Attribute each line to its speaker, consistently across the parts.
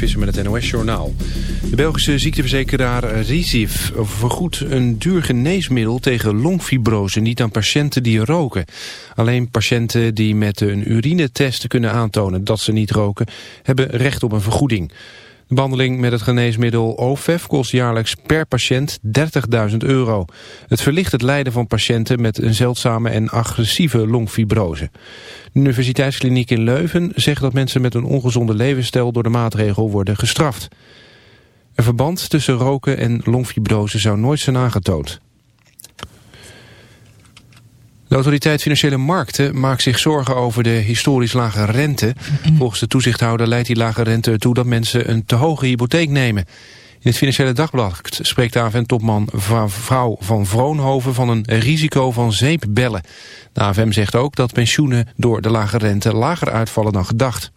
Speaker 1: Visser met het NOS-journaal. De Belgische ziekteverzekeraar Rizif vergoedt een duur geneesmiddel tegen longfibrose niet aan patiënten die roken. Alleen patiënten die met een urinetest kunnen aantonen dat ze niet roken, hebben recht op een vergoeding. De behandeling met het geneesmiddel OFEF kost jaarlijks per patiënt 30.000 euro. Het verlicht het lijden van patiënten met een zeldzame en agressieve longfibrose. De Universiteitskliniek in Leuven zegt dat mensen met een ongezonde levensstijl door de maatregel worden gestraft. Een verband tussen roken en longfibrose zou nooit zijn aangetoond. De autoriteit Financiële Markten maakt zich zorgen over de historisch lage rente. Volgens de toezichthouder leidt die lage rente ertoe dat mensen een te hoge hypotheek nemen. In het Financiële Dagblad spreekt de AFM-topman vrouw van Vroonhoven van een risico van zeepbellen. De AFM zegt ook dat pensioenen door de lage rente lager uitvallen dan gedacht.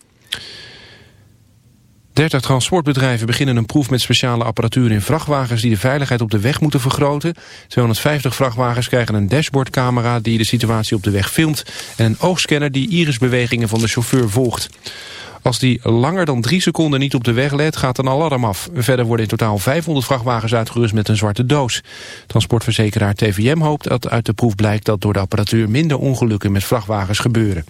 Speaker 1: 30 transportbedrijven beginnen een proef met speciale apparatuur in vrachtwagens die de veiligheid op de weg moeten vergroten. 250 vrachtwagens krijgen een dashboardcamera die de situatie op de weg filmt en een oogscanner die irisbewegingen van de chauffeur volgt. Als die langer dan drie seconden niet op de weg let, gaat een alarm af. Verder worden in totaal 500 vrachtwagens uitgerust met een zwarte doos. Transportverzekeraar TVM hoopt dat uit de proef blijkt dat door de apparatuur minder ongelukken met vrachtwagens gebeuren.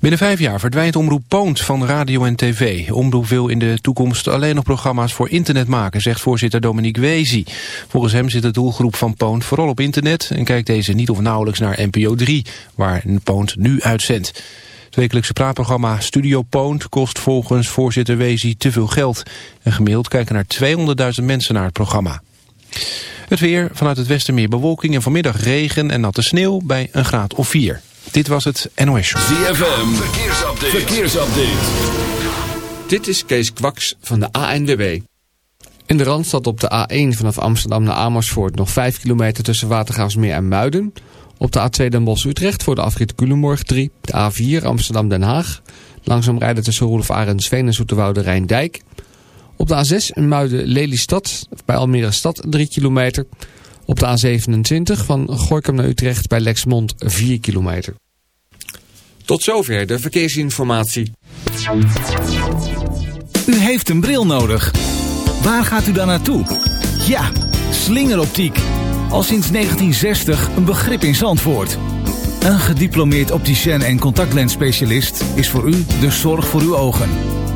Speaker 1: Binnen vijf jaar verdwijnt Omroep Poont van radio en tv. Omroep wil in de toekomst alleen nog programma's voor internet maken, zegt voorzitter Dominique Wezi. Volgens hem zit de doelgroep van Poont vooral op internet en kijkt deze niet of nauwelijks naar NPO 3, waar Poont nu uitzendt. Het wekelijkse praatprogramma Studio Poont kost volgens voorzitter Wezi te veel geld. En gemiddeld kijken naar 200.000 mensen naar het programma. Het weer, vanuit het westen meer bewolking en vanmiddag regen en natte sneeuw bij een graad of 4. Dit was het NOS Show.
Speaker 2: ZFM, verkeersupdate. verkeersupdate.
Speaker 3: Dit is Kees Kwaks van de ANWB. In de Randstad op de A1 vanaf Amsterdam naar Amersfoort nog 5 kilometer tussen Watergraafsmeer en Muiden. Op de A2 Den Bosch-Utrecht voor de afrit Culemborg 3. De A4 Amsterdam-Den Haag. Langzaam rijden tussen Roelof Arendsveen en Zoeterwoude Rijndijk. Op de A6 in Muiden-Lelystad bij Almere Stad 3 kilometer. Op de A27 van Gorkum naar Utrecht bij Lexmond 4 kilometer. Tot zover de verkeersinformatie.
Speaker 4: U heeft een bril nodig. Waar gaat u dan naartoe? Ja, slingeroptiek. Al sinds 1960 een begrip in Zandvoort. Een gediplomeerd opticien en contactlensspecialist is voor u de zorg voor uw ogen.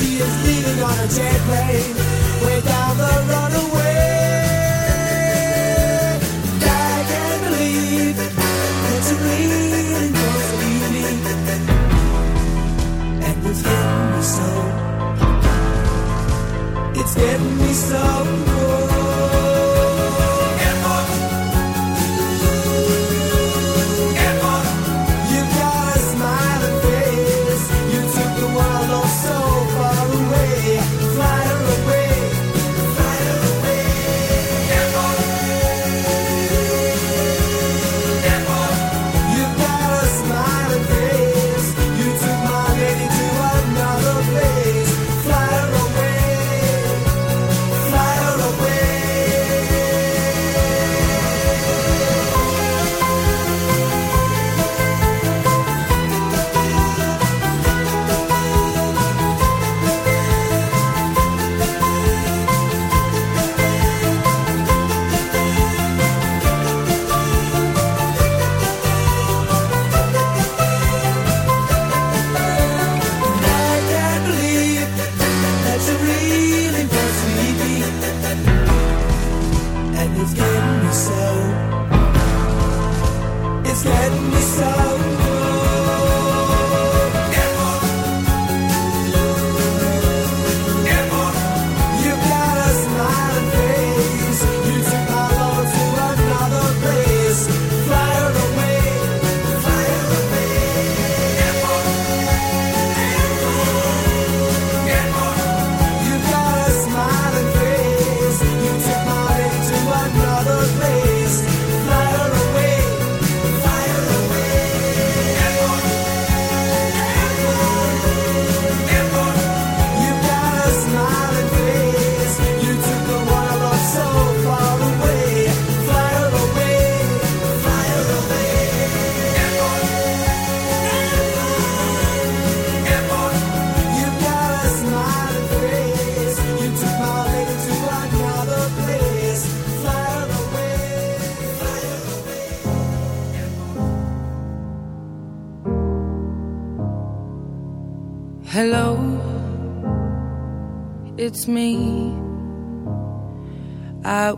Speaker 5: She is leaving on a jet plane, way down the runaway. I can't believe that you really was leaving, and it's getting me so. It's getting me so.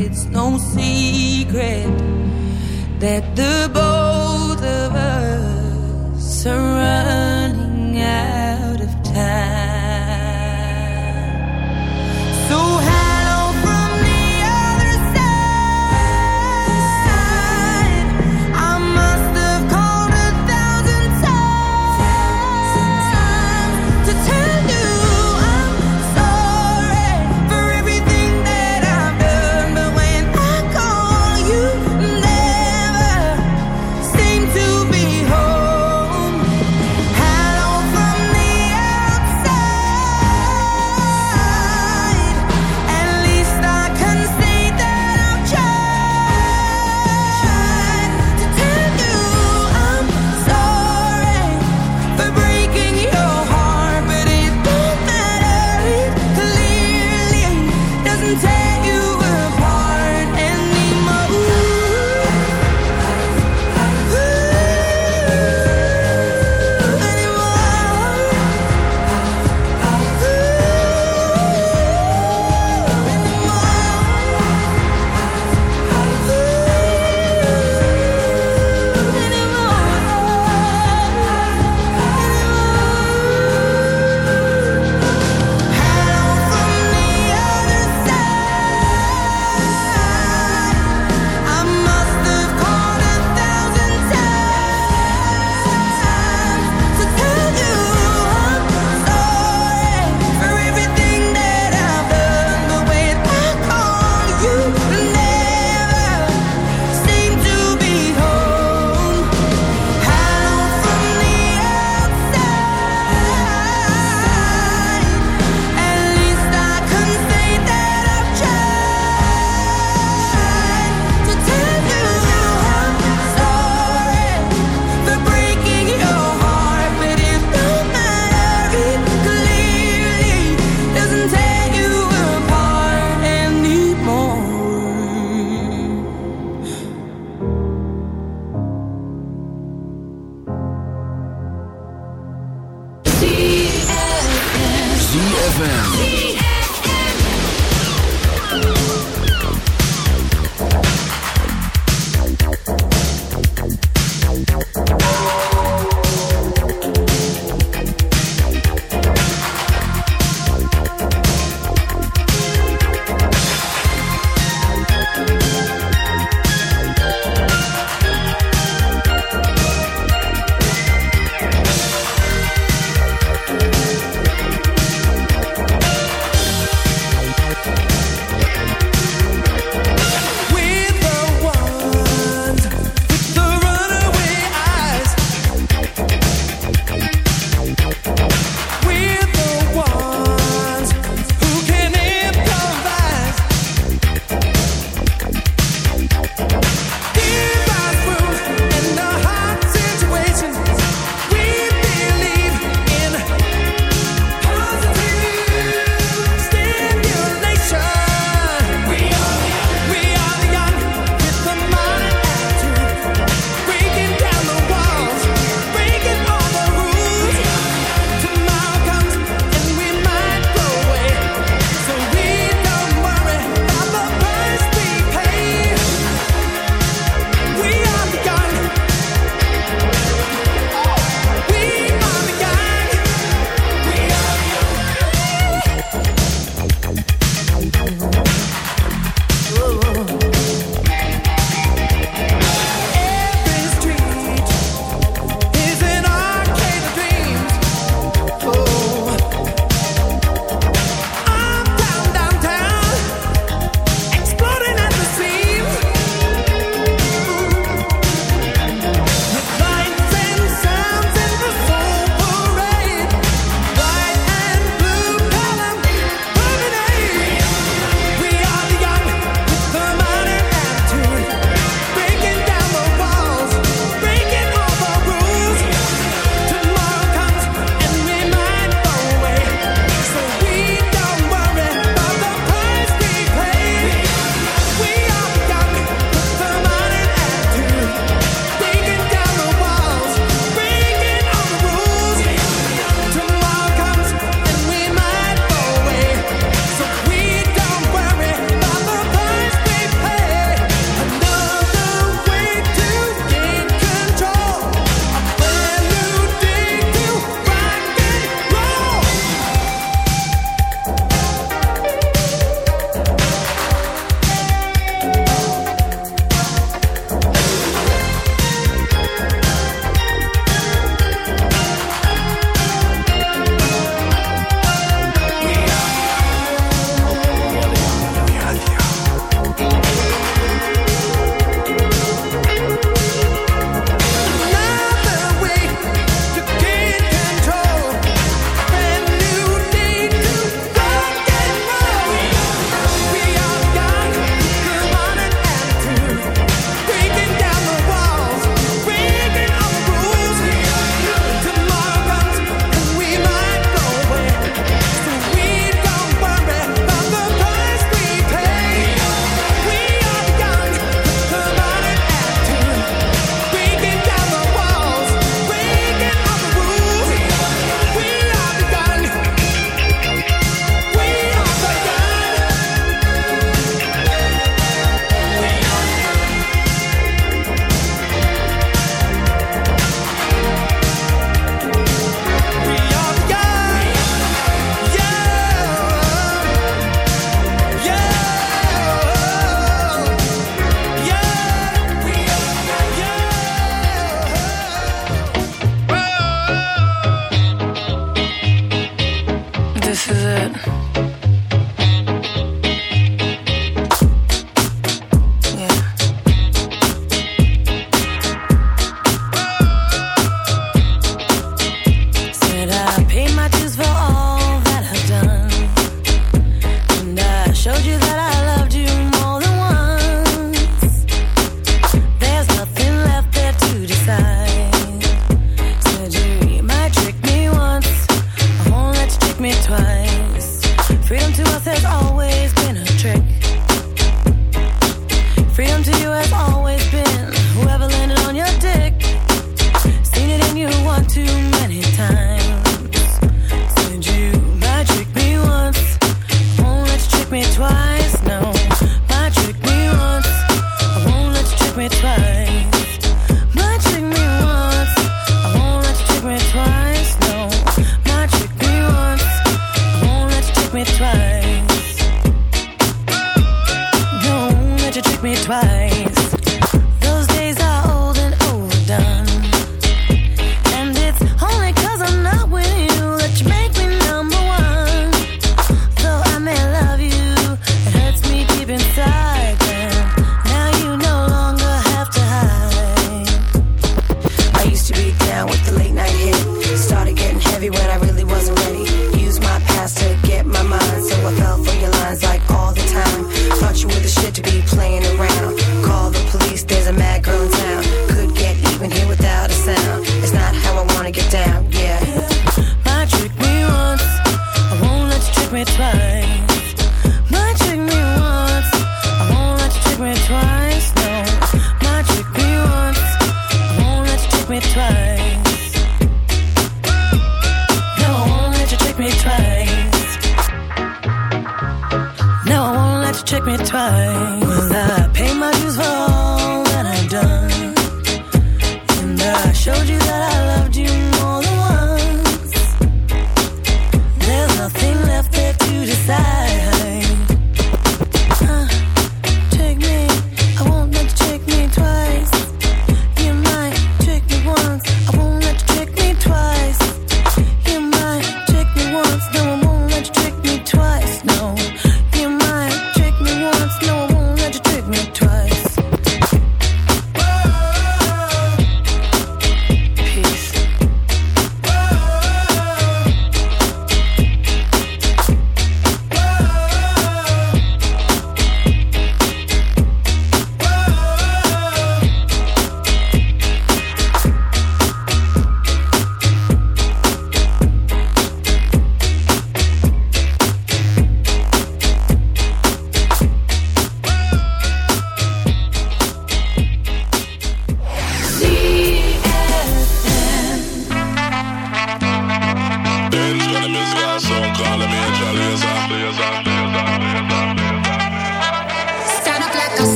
Speaker 6: It's no secret that the both of us are running.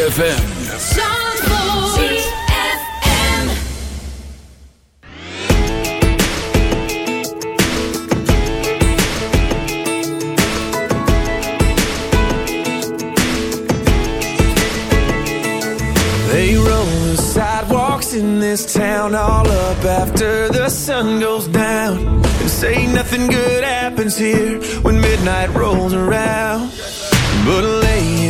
Speaker 6: ZFM. They roll the sidewalks in this town all up after the sun goes down. And say nothing good happens here when midnight rolls around. But
Speaker 5: laying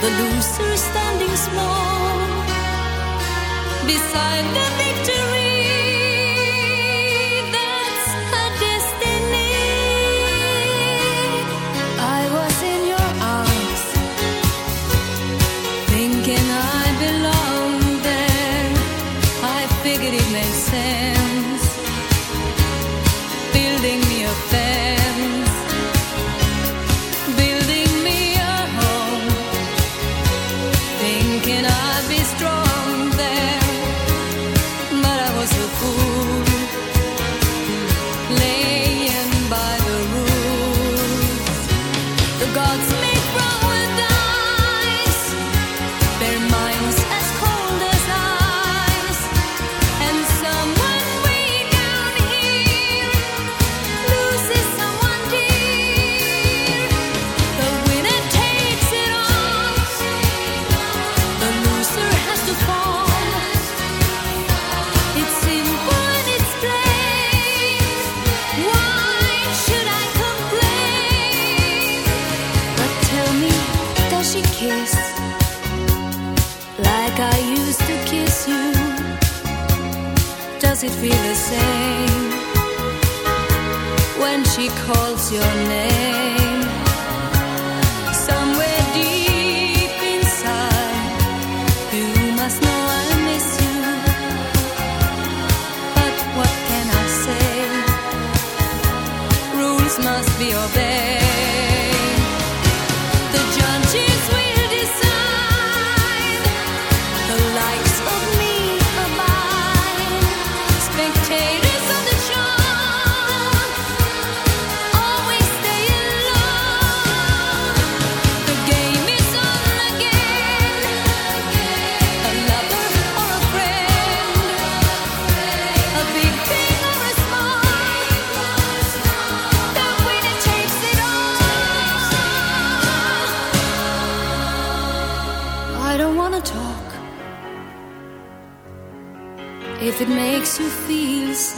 Speaker 6: the loser standing small beside the victor. she calls your name. Somewhere deep inside You must know I miss you. But what can I say? Rules must be obeyed.